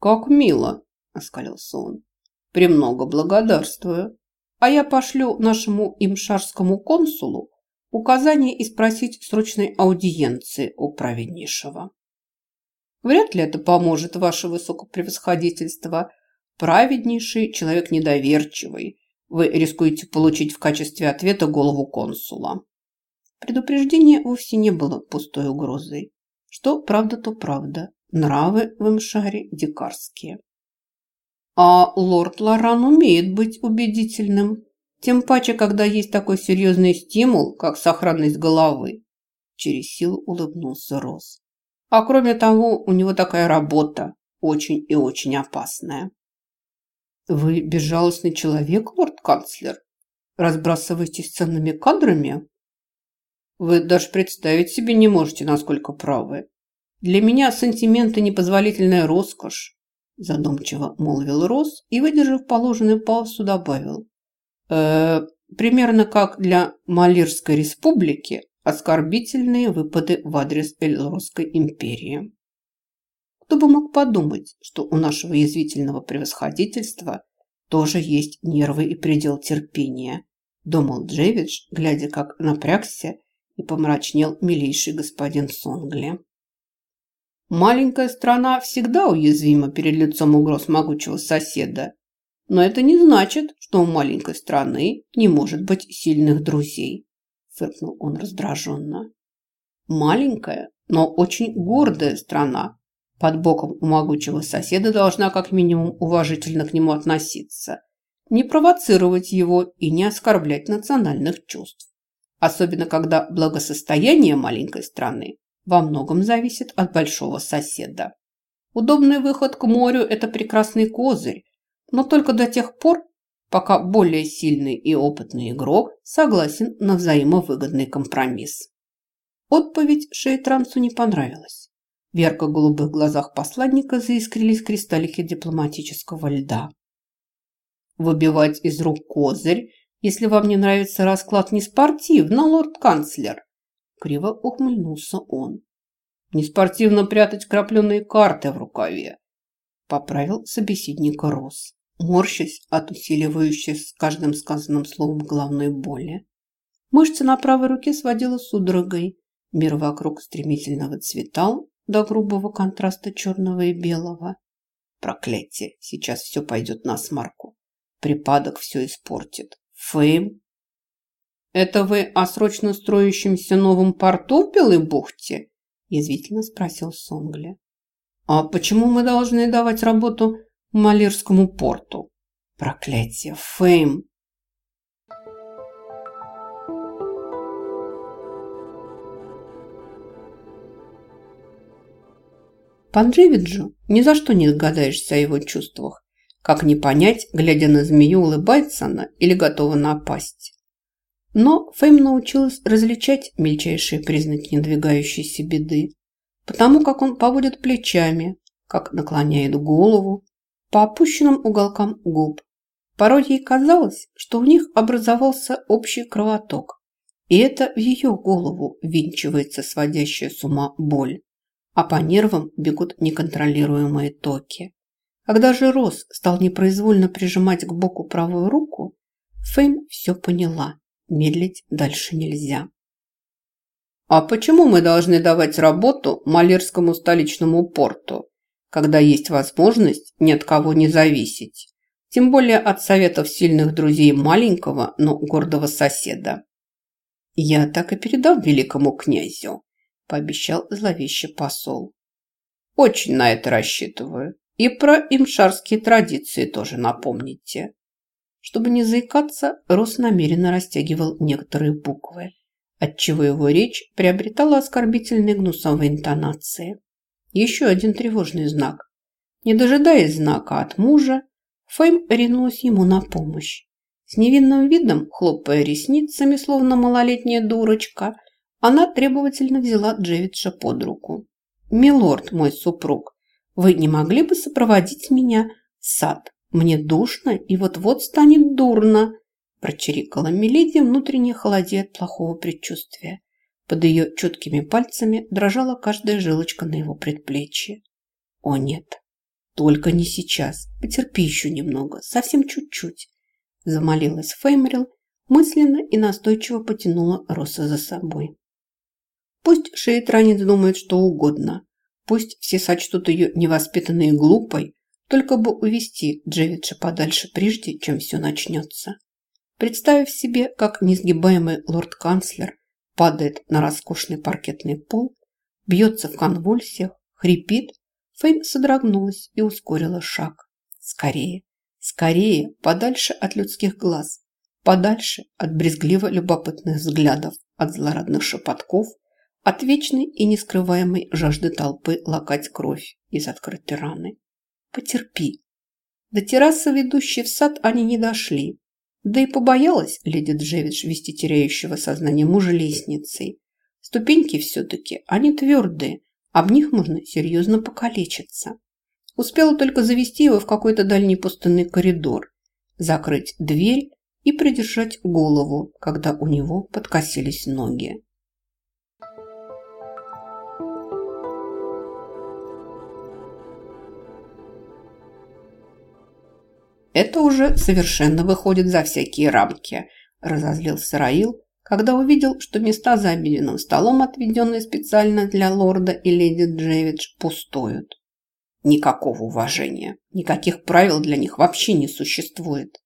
«Как мило!» – оскалился он. «Премного благодарствую. А я пошлю нашему имшарскому консулу указание и спросить срочной аудиенции у праведнейшего. Вряд ли это поможет, ваше высокопревосходительство. Праведнейший человек недоверчивый. Вы рискуете получить в качестве ответа голову консула. Предупреждение вовсе не было пустой угрозой. Что правда, то правда. Нравы в Имшаре дикарские. А лорд Лоран умеет быть убедительным. Тем паче, когда есть такой серьезный стимул, как сохранность головы. Через силу улыбнулся Рос. А кроме того, у него такая работа, очень и очень опасная. Вы безжалостный человек, лорд-канцлер? Разбрасываетесь ценными кадрами? Вы даже представить себе не можете, насколько правы. Для меня сантименты – непозволительная роскошь, задумчиво молвил Рос и, выдержав положенную паузу, добавил. Э, примерно как для Малирской республики оскорбительные выпады в адрес Эльросской империи. Кто бы мог подумать, что у нашего язвительного превосходительства тоже есть нервы и предел терпения, думал Джевидж, глядя, как напрягся и помрачнел милейший господин Сонгли. Маленькая страна всегда уязвима перед лицом угроз могучего соседа, но это не значит, что у маленькой страны не может быть сильных друзей, фыркнул он раздраженно. Маленькая, но очень гордая страна. Под боком у могучего соседа должна как минимум уважительно к нему относиться, не провоцировать его и не оскорблять национальных чувств. Особенно когда благосостояние маленькой страны во многом зависит от большого соседа. Удобный выход к морю – это прекрасный козырь, но только до тех пор, пока более сильный и опытный игрок согласен на взаимовыгодный компромисс. Отповедь Шейтрансу не понравилась. В ярко-голубых глазах посланника заискрились кристаллики дипломатического льда. Выбивать из рук козырь если вам не нравится расклад не спортивно, лорд-канцлер. Криво ухмыльнулся он. Не спортивно прятать крапленые карты в рукаве. Поправил собеседника Рос, морщась от усиливающей с каждым сказанным словом головной боли. Мышцы на правой руке сводила судорогой. Мир вокруг стремительно выцветал до грубого контраста черного и белого. Проклятие, сейчас все пойдет на смарку. Припадок все испортит. Фейм? Это вы о срочно строящемся новом порту в Белой бухте? Язвительно спросил Сонгли. А почему мы должны давать работу Малирскому порту? Проклятие, Фейм! Панджевиджу ни за что не догадаешься о его чувствах. Как не понять, глядя на змею, улыбается она или готова напасть. Но Фейм научилась различать мельчайшие признаки надвигающейся беды, потому как он поводит плечами, как наклоняет голову по опущенным уголкам губ. Порой ей казалось, что в них образовался общий кровоток, и это в ее голову винчивается сводящая с ума боль, а по нервам бегут неконтролируемые токи. Когда же Рос стал непроизвольно прижимать к боку правую руку, Фейм все поняла. Медлить дальше нельзя. «А почему мы должны давать работу Малерскому столичному порту, когда есть возможность ни от кого не зависеть? Тем более от советов сильных друзей маленького, но гордого соседа». «Я так и передам великому князю», – пообещал зловеще посол. «Очень на это рассчитываю», и про имшарские традиции тоже напомните. Чтобы не заикаться, Рос намеренно растягивал некоторые буквы, отчего его речь приобретала оскорбительные гнусовые интонации. Еще один тревожный знак. Не дожидаясь знака от мужа, Фейм ринулась ему на помощь. С невинным видом, хлопая ресницами, словно малолетняя дурочка, она требовательно взяла Джевидша под руку. «Милорд, мой супруг, вы не могли бы сопроводить меня в сад? Мне душно и вот-вот станет дурно, прочирикала Миледи, внутренне холодея от плохого предчувствия. Под ее чуткими пальцами дрожала каждая жилочка на его предплечье. О нет, Только не сейчас. Потерпи еще немного, совсем чуть-чуть. Замолилась Феймрил, мысленно и настойчиво потянула Роса за собой. Пусть шейтранец думает что угодно. Пусть все сочтут ее невоспитанной и глупой, только бы увести Джевиджа подальше прежде, чем все начнется. Представив себе, как несгибаемый лорд-канцлер падает на роскошный паркетный пол, бьется в конвульсиях, хрипит, Фейм содрогнулась и ускорила шаг. Скорее, скорее, подальше от людских глаз, подальше от брезгливо любопытных взглядов, от злорадных шепотков, от вечной и нескрываемой жажды толпы лакать кровь из открытой раны. Потерпи. До террасы, ведущей в сад, они не дошли. Да и побоялась леди Джевидж вести теряющего сознание мужа лестницей. Ступеньки все-таки, они твердые, об них можно серьезно покалечиться. Успела только завести его в какой-то дальний пустынный коридор, закрыть дверь и придержать голову, когда у него подкосились ноги. Это уже совершенно выходит за всякие рамки, разозлился Раил, когда увидел, что места за обеденным столом, отведенные специально для лорда и леди Джевидж, пустуют. Никакого уважения, никаких правил для них вообще не существует.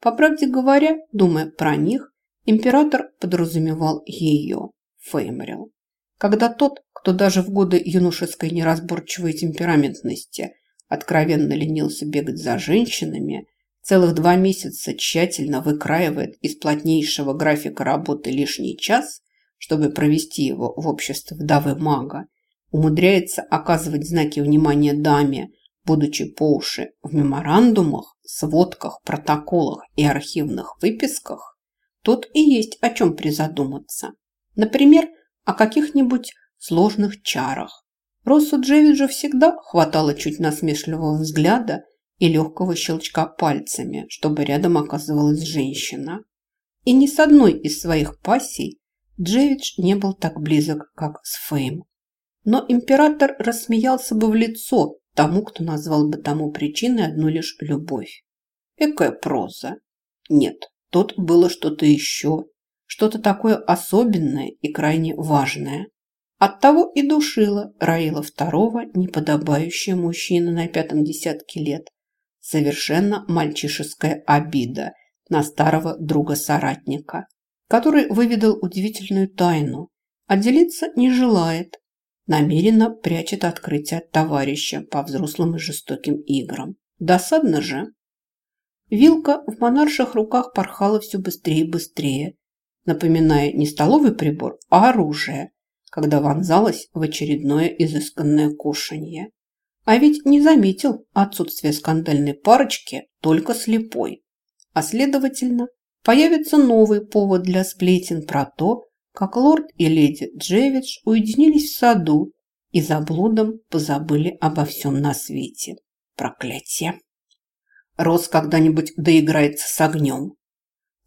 По правде говоря, думая про них, император подразумевал ее, Феймрил. Когда тот, кто даже в годы юношеской неразборчивой темпераментности откровенно ленился бегать за женщинами, целых два месяца тщательно выкраивает из плотнейшего графика работы лишний час, чтобы провести его в обществе вдовы мага, умудряется оказывать знаки внимания даме, будучи по уши в меморандумах, сводках, протоколах и архивных выписках, тут и есть о чем призадуматься. Например, о каких-нибудь сложных чарах, Россу Джевиджу всегда хватало чуть насмешливого взгляда и легкого щелчка пальцами, чтобы рядом оказывалась женщина. И ни с одной из своих пассий Джевидж не был так близок, как с Фейм. Но император рассмеялся бы в лицо тому, кто назвал бы тому причиной одну лишь любовь. Экая проза. Нет, тут было что-то еще, что-то такое особенное и крайне важное. Оттого и душила Раила второго, неподобающая мужчина на пятом десятке лет. Совершенно мальчишеская обида на старого друга-соратника, который выведал удивительную тайну, а делиться не желает, намеренно прячет открытие от товарища по взрослым и жестоким играм. Досадно же. Вилка в монарших руках порхала все быстрее и быстрее, напоминая не столовый прибор, а оружие – когда вонзалась в очередное изысканное кушанье. А ведь не заметил отсутствие скандальной парочки только слепой. А следовательно, появится новый повод для сплетен про то, как лорд и леди Джевидж уединились в саду и за блудом позабыли обо всем на свете. Проклятие! Рос когда-нибудь доиграется с огнем.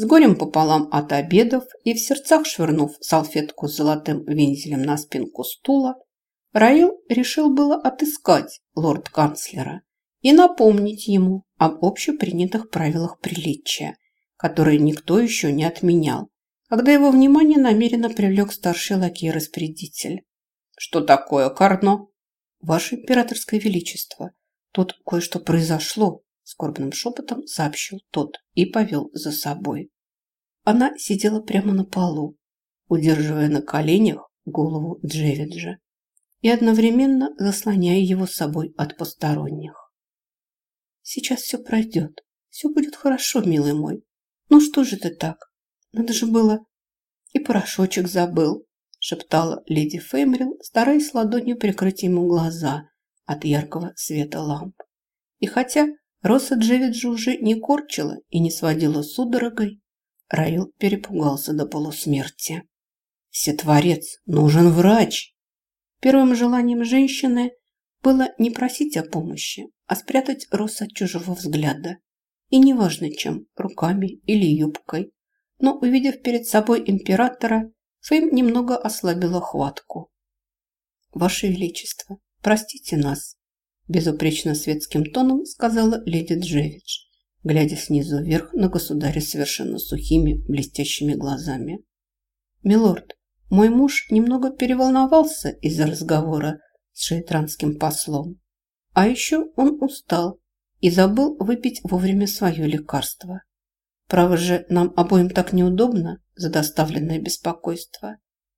С горем пополам от обедов и в сердцах швырнув салфетку с золотым вензелем на спинку стула, Раил решил было отыскать лорд-канцлера и напомнить ему об общепринятых правилах приличия, которые никто еще не отменял, когда его внимание намеренно привлек старший лакей-распорядитель. «Что такое, Карно?» «Ваше императорское величество, тут кое-что произошло», скорбным шепотом сообщил тот и повел за собой. Она сидела прямо на полу, удерживая на коленях голову Джевиджа и одновременно заслоняя его собой от посторонних. «Сейчас все пройдет, все будет хорошо, милый мой. Ну что же ты так? Надо же было...» «И порошочек забыл», – шептала леди Феймрил, стараясь ладонью прикрыть ему глаза от яркого света ламп. И хотя Роса Джевиджа уже не корчила и не сводила судорогой. Раил перепугался до полусмерти. «Всетворец, нужен врач!» Первым желанием женщины было не просить о помощи, а спрятать Роса от чужого взгляда. И неважно чем, руками или юбкой. Но, увидев перед собой императора, Фейм немного ослабила хватку. «Ваше Величество, простите нас», Безупречно светским тоном сказала леди Джевидж, глядя снизу вверх на государя совершенно сухими блестящими глазами. «Милорд, мой муж немного переволновался из-за разговора с шейтранским послом. А еще он устал и забыл выпить вовремя свое лекарство. Право же, нам обоим так неудобно за доставленное беспокойство.